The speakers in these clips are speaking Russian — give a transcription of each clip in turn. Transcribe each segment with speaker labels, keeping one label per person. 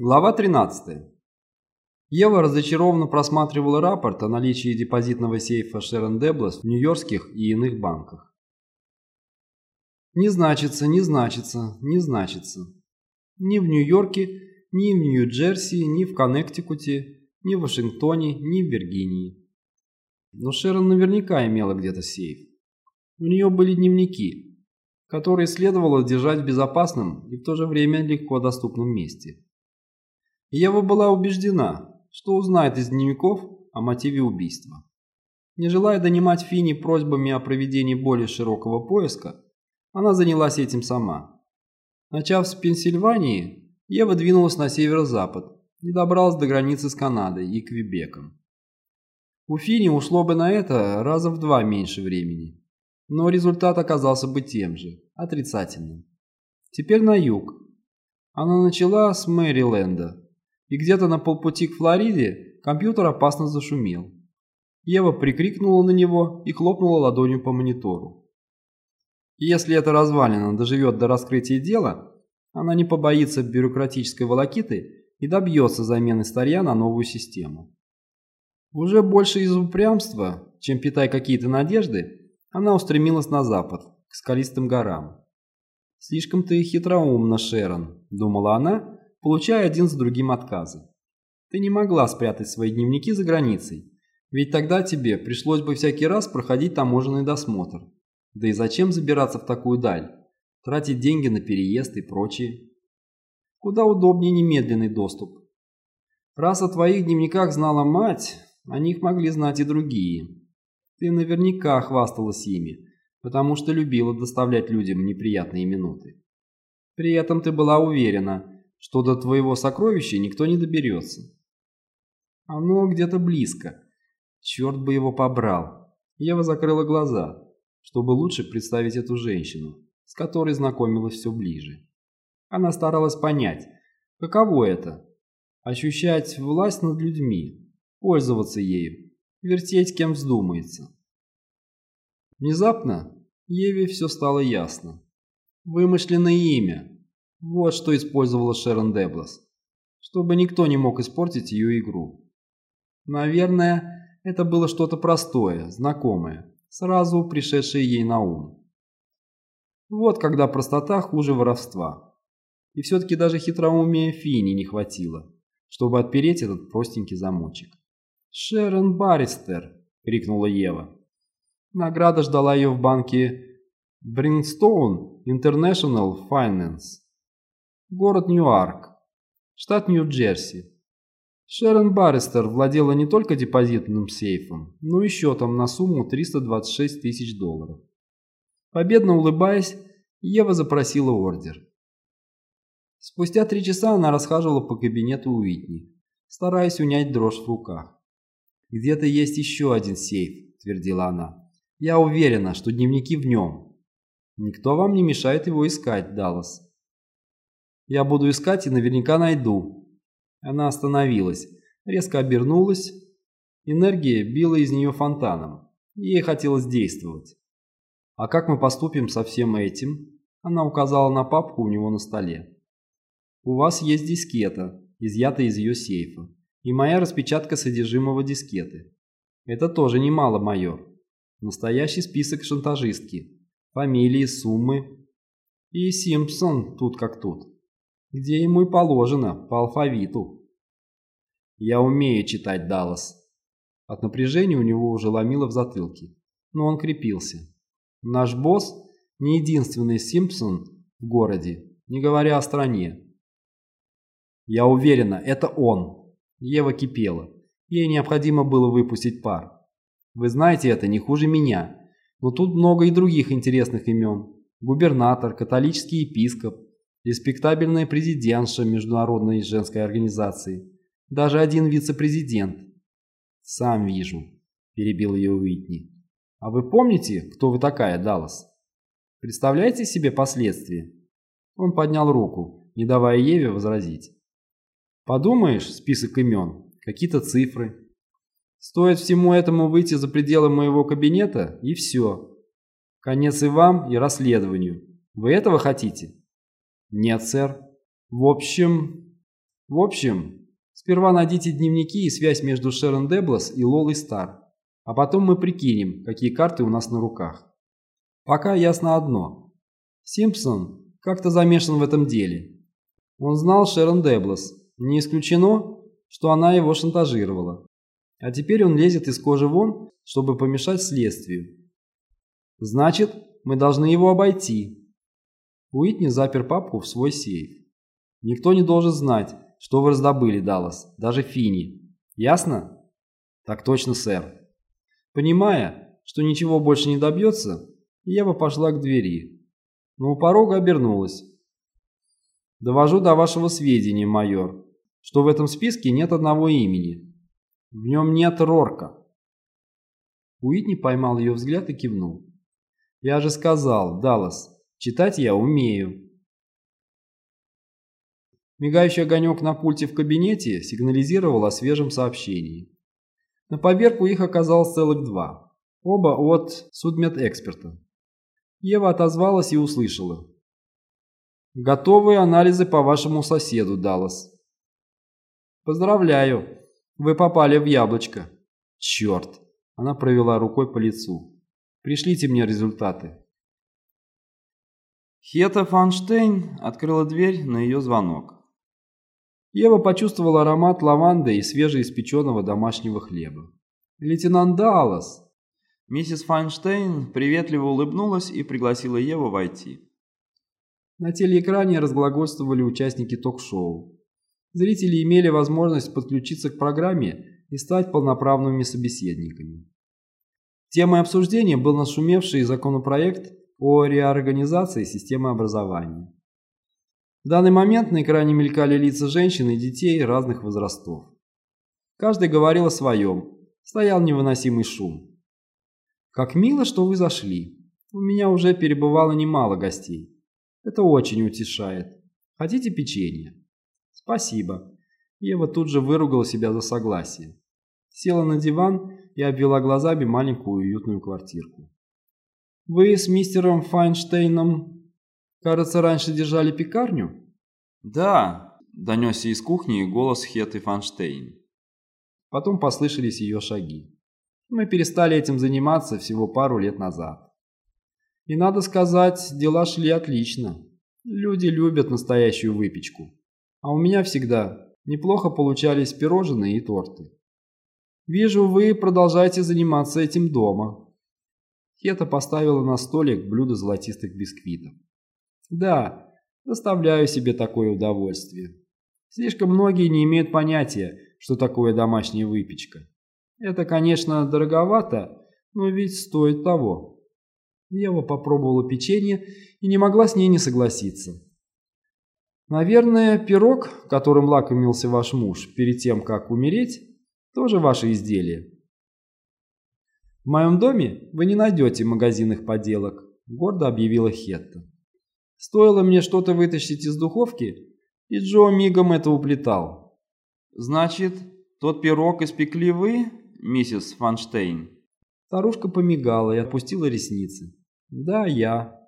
Speaker 1: Глава 13. Ева разочарованно просматривала рапорт о наличии депозитного сейфа Шерон Деблас в нью-йоркских и иных банках. Не значится, не значится, не значится. Ни в Нью-Йорке, ни в Нью-Джерси, ни в Коннектикуте, ни в Вашингтоне, ни в Виргинии. Но Шерон наверняка имела где-то сейф. У нее были дневники, которые следовало держать в безопасном и в то же время легко доступном месте. Ева была убеждена, что узнает из дневников о мотиве убийства. Не желая донимать Фини просьбами о проведении более широкого поиска, она занялась этим сама. Начав с Пенсильвании, Ева двинулась на северо-запад и добралась до границы с Канадой и Квебеком. У Фини ушло бы на это раза в два меньше времени, но результат оказался бы тем же, отрицательным. Теперь на юг. Она начала с Мэриленда, и где-то на полпути к Флориде компьютер опасно зашумел. Ева прикрикнула на него и хлопнула ладонью по монитору. Если эта развалина доживет до раскрытия дела, она не побоится бюрократической волокиты и добьется замены старья на новую систему. Уже больше из упрямства, чем питая какие-то надежды, она устремилась на запад, к скалистым горам. «Слишком ты хитроумна, Шерон», — думала она, получая один за другим отказы. Ты не могла спрятать свои дневники за границей, ведь тогда тебе пришлось бы всякий раз проходить таможенный досмотр. Да и зачем забираться в такую даль, тратить деньги на переезд и прочее? Куда удобнее немедленный доступ. Раз о твоих дневниках знала мать, о них могли знать и другие. Ты наверняка хвасталась ими, потому что любила доставлять людям неприятные минуты. При этом ты была уверена, что до твоего сокровища никто не доберется. Оно где-то близко. Черт бы его побрал. Ева закрыла глаза, чтобы лучше представить эту женщину, с которой знакомилась все ближе. Она старалась понять, каково это – ощущать власть над людьми, пользоваться ею, вертеть кем вздумается. Внезапно Еве все стало ясно. Вымышленное имя, вот что использовала Шерон Деблас, чтобы никто не мог испортить ее игру. Наверное, это было что-то простое, знакомое, сразу пришедшее ей на ум. Вот когда простота хуже воровства. И все-таки даже хитроумия Фини не хватило, чтобы отпереть этот простенький замочек. «Шерон Барристер!» — крикнула Ева. Награда ждала ее в банке Brimstone International Finance. Город Ньюарк, штат Нью-Джерси. Шерон Барристер владела не только депозитным сейфом, но и счетом на сумму 326 тысяч долларов. Победно улыбаясь, Ева запросила ордер. Спустя три часа она расхаживала по кабинету Уитни, стараясь унять дрожь в руках. «Где-то есть еще один сейф», – твердила она. «Я уверена, что дневники в нем. Никто вам не мешает его искать, Даллас». Я буду искать и наверняка найду. Она остановилась, резко обернулась. Энергия била из нее фонтаном. Ей хотелось действовать. А как мы поступим со всем этим? Она указала на папку у него на столе. У вас есть дискета, изъятая из ее сейфа, и моя распечатка содержимого дискеты. Это тоже немало, майор. Настоящий список шантажистки. Фамилии, суммы. И Симпсон тут как тут где ему и положено, по алфавиту. Я умею читать Даллас. От напряжения у него уже ломило в затылке, но он крепился. Наш босс не единственный Симпсон в городе, не говоря о стране. Я уверена, это он. Ева кипела. Ей необходимо было выпустить пар. Вы знаете это не хуже меня, но тут много и других интересных имен. Губернатор, католический епископ, респектабельная президентша Международной женской организации, даже один вице-президент. «Сам вижу», – перебил ее Уитни. «А вы помните, кто вы такая, Даллас? Представляете себе последствия?» Он поднял руку, не давая Еве возразить. «Подумаешь, список имен, какие-то цифры. Стоит всему этому выйти за пределы моего кабинета, и все. Конец и вам, и расследованию. Вы этого хотите?» «Нет, сэр. В общем, В общем, сперва найдите дневники и связь между Шерон Деблас и Лолой Стар, а потом мы прикинем, какие карты у нас на руках. Пока ясно одно. Симпсон как-то замешан в этом деле. Он знал Шерон Деблас. Не исключено, что она его шантажировала. А теперь он лезет из кожи вон, чтобы помешать следствию. Значит, мы должны его обойти. Уитни запер папку в свой сейф. Никто не должен знать, что вы раздобыли, Даллас, даже Фини. Ясно? Так точно, сэр. Понимая, что ничего больше не добьется, Ева пошла к двери, но у порога обернулась. «Довожу до вашего сведения, майор, что в этом списке нет одного имени. В нем нет Рорка». Уитни поймал ее взгляд и кивнул. «Я же сказал, Даллас, читать я умею». Мигающий огонек на пульте в кабинете сигнализировал о свежем сообщении. На поверку их оказалось целых два, оба от судмедэксперта. Ева отозвалась и услышала. «Готовые анализы по вашему соседу, Даллас». «Поздравляю, вы попали в яблочко». «Черт!» – она провела рукой по лицу. «Пришлите мне результаты».
Speaker 2: Хета Фанштейн открыла дверь на ее звонок.
Speaker 1: Ева почувствовала аромат лаванды и свежеиспеченного домашнего хлеба. «Лейтенант Даллас!»
Speaker 2: Миссис Файнштейн приветливо улыбнулась и пригласила Еву войти.
Speaker 1: На телеэкране разглагольствовали участники ток-шоу. Зрители имели возможность подключиться к программе и стать полноправными собеседниками. Темой обсуждения был нашумевший законопроект о реорганизации системы образования. В данный момент на экране мелькали лица женщин и детей разных возрастов. Каждый говорил о своем, стоял невыносимый шум. «Как мило, что вы зашли. У меня уже перебывало немало гостей. Это очень утешает. Хотите печенье?» «Спасибо». Ева тут же выругала себя за согласие. Села на диван и обвела глазами маленькую уютную квартирку. «Вы с мистером Файнштейном, кажется, раньше держали пекарню?»
Speaker 2: «Да», — донесся из кухни голос Хеты Файнштейн.
Speaker 1: Потом послышались ее шаги. Мы перестали этим заниматься всего пару лет назад. И надо сказать, дела шли отлично. Люди любят настоящую выпечку. А у меня всегда неплохо получались пирожные и торты. Вижу, вы продолжаете заниматься этим дома. Хета поставила на столик блюдо золотистых бисквитов. Да, доставляю себе такое удовольствие. Слишком многие не имеют понятия, что такое домашняя выпечка. Это, конечно, дороговато, но ведь стоит того. Ева попробовала печенье и не могла с ней не согласиться. Наверное, пирог, которым лакомился ваш муж перед тем, как умереть, тоже ваше изделие. В моем доме вы не найдете магазинных поделок, гордо объявила Хетта. Стоило мне что-то вытащить из духовки, и Джо мигом это уплетал.
Speaker 2: Значит, тот пирог испекли вы? миссис Фанштейн?»
Speaker 1: Старушка помигала и опустила ресницы. «Да, я».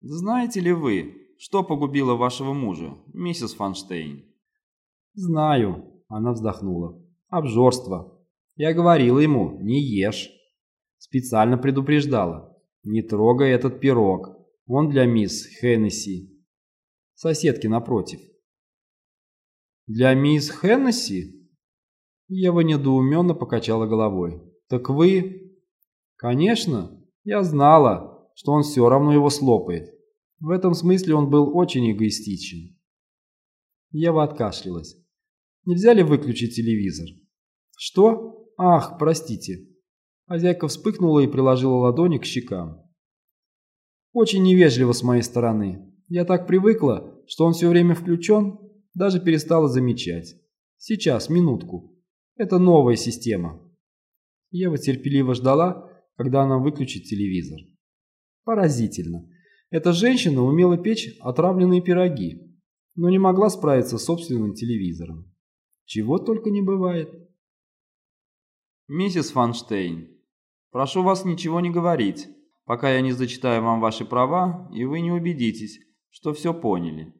Speaker 2: «Знаете ли вы, что погубило вашего мужа, миссис Фанштейн?»
Speaker 1: «Знаю», — она вздохнула. «Обжорство. Я говорила ему, не ешь. Специально предупреждала. Не трогай этот пирог. Он для мисс Хеннесси. Соседки напротив». «Для мисс Хеннесси?» Ева недоуменно покачала головой. «Так вы...» «Конечно, я знала, что он все равно его слопает. В этом смысле он был очень эгоистичен». Ева откашлялась. «Нельзя ли выключить телевизор?» «Что? Ах, простите». Хозяйка вспыхнула и приложила ладони к щекам. «Очень невежливо с моей стороны. Я так привыкла, что он все время включен, даже перестала замечать. Сейчас, минутку». Это новая система. Ева терпеливо ждала, когда она выключит телевизор. Поразительно. Эта женщина умела печь отравленные пироги, но не могла справиться с собственным телевизором. Чего только не бывает.
Speaker 2: «Миссис Фанштейн, прошу вас ничего не говорить, пока я не зачитаю вам ваши права, и вы не убедитесь, что все поняли».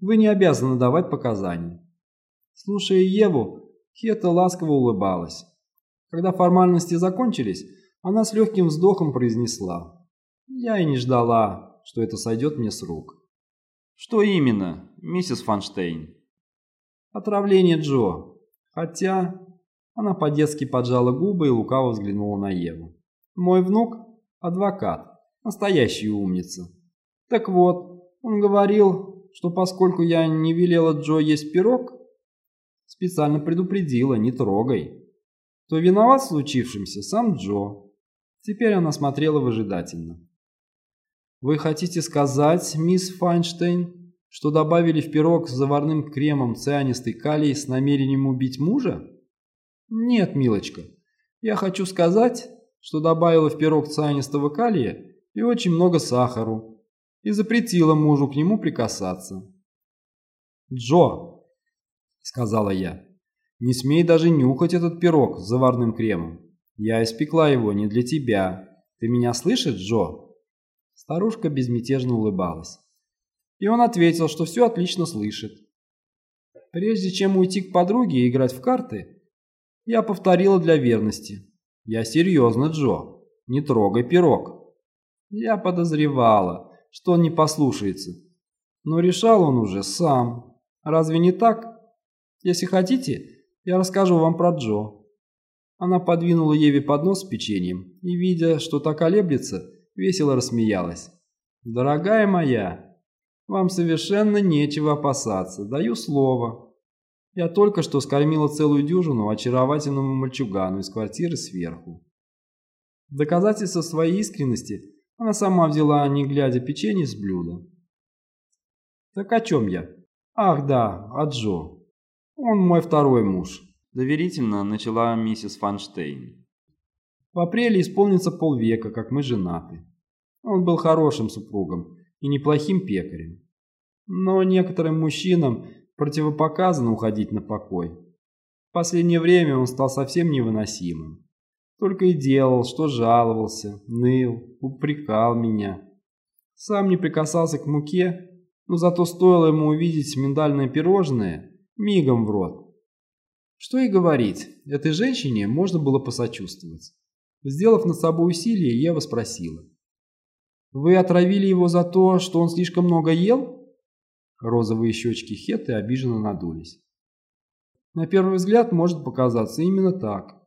Speaker 1: «Вы не обязаны давать показания. Слушая Еву, Хета ласково улыбалась. Когда формальности закончились, она с легким вздохом произнесла. «Я и не ждала, что это сойдет мне с рук».
Speaker 2: «Что именно, миссис Фанштейн?»
Speaker 1: «Отравление Джо. Хотя...» Она по-детски поджала губы и лукаво взглянула на Еву. «Мой внук – адвокат, настоящая умница. Так вот, он говорил, что поскольку я не велела Джо есть пирог, специально предупредила, не трогай, то виноват в случившемся сам Джо. Теперь она смотрела выжидательно. «Вы хотите сказать, мисс Файнштейн, что добавили в пирог с заварным кремом цианистый калий с намерением убить мужа?» «Нет, милочка, я хочу сказать, что добавила в пирог цианистого калия и очень много сахару, и запретила мужу к нему прикасаться». «Джо», — сказала я, — «не смей даже нюхать этот пирог с заварным кремом. Я испекла его не для тебя. Ты меня слышишь, Джо?» Старушка безмятежно улыбалась. И он ответил, что все отлично слышит. Прежде чем уйти к подруге и играть в карты, я повторила для верности. «Я серьезно, Джо. Не трогай пирог». Я подозревала, что он не послушается. Но решал он уже сам. Разве не так? Если хотите, я расскажу вам про Джо. Она подвинула Еве поднос с печеньем и, видя, что та колеблется, весело рассмеялась. «Дорогая моя, вам совершенно нечего опасаться, даю слово. Я только что скормила целую дюжину очаровательному мальчугану из квартиры сверху». В доказательство своей искренности она сама взяла, не глядя, печенье с блюда. «Так о чем я? Ах да, о Джо. Он мой второй муж».
Speaker 2: Доверительно начала миссис Фанштейн.
Speaker 1: В апреле исполнится полвека, как мы женаты. Он был хорошим супругом и неплохим пекарем. Но некоторым мужчинам противопоказано уходить на покой. В последнее время он стал совсем невыносимым. Только и делал, что жаловался, ныл, упрекал меня. Сам не прикасался к муке, но зато стоило ему увидеть миндальное пирожное, мигом в рот. Что и говорить, этой женщине можно было посочувствовать. Сделав над собой усилие, Ева спросила. «Вы отравили его за то, что он слишком много ел?» Розовые щечки Хеты обиженно надулись. На первый взгляд может показаться именно так.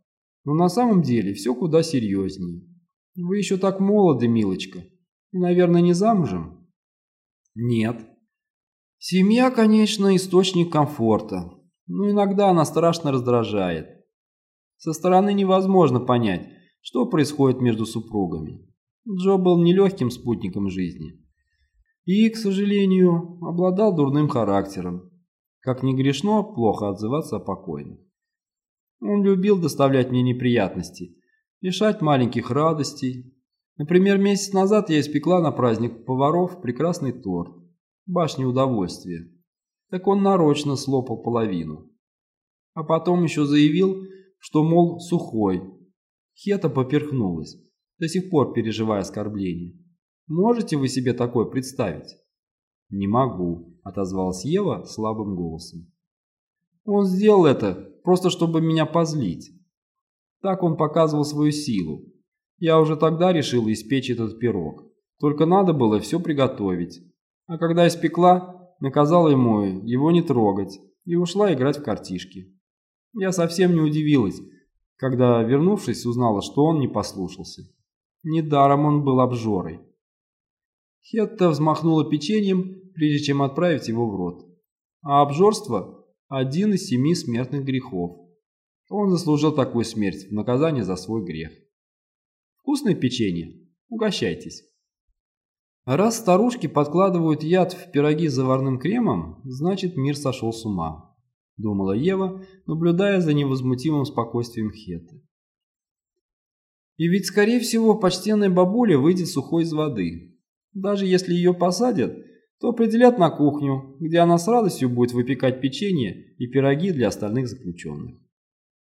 Speaker 1: Но на самом деле все куда серьезнее. Вы еще так молоды, милочка. Наверное, не замужем? Нет. Семья, конечно, источник комфорта но иногда она страшно раздражает. Со стороны невозможно понять, что происходит между супругами. Джо был нелегким спутником жизни. И, к сожалению, обладал дурным характером. Как ни грешно, плохо отзываться о покойных. Он любил доставлять мне неприятности, лишать маленьких радостей. Например, месяц назад я испекла на праздник поваров прекрасный торт «Башня удовольствия» так он нарочно слопал половину. А потом еще заявил, что, мол, сухой. Хета поперхнулась, до сих пор переживая оскорбление. Можете вы себе такое представить? Не могу, отозвалась Ева слабым голосом. Он сделал это просто, чтобы меня позлить. Так он показывал свою силу. Я уже тогда решила испечь этот пирог. Только надо было все приготовить. А когда испекла, наказала ему его не трогать и ушла играть в картишки. Я совсем не удивилась, когда, вернувшись, узнала, что он не послушался. Недаром он был обжорой. Хетта взмахнула печеньем, прежде чем отправить его в рот. А обжорство – один из семи смертных грехов. Он заслужил такую смерть в наказание за свой грех. Вкусное печенье? Угощайтесь. Раз старушки подкладывают яд в пироги с заварным кремом, значит мир сошел с ума, думала Ева, наблюдая за невозмутимым спокойствием Хеты. И ведь, скорее всего, почтенная бабуля выйдет сухой из воды. Даже если ее посадят, то определят на кухню, где она с радостью будет выпекать печенье и пироги для остальных заключенных.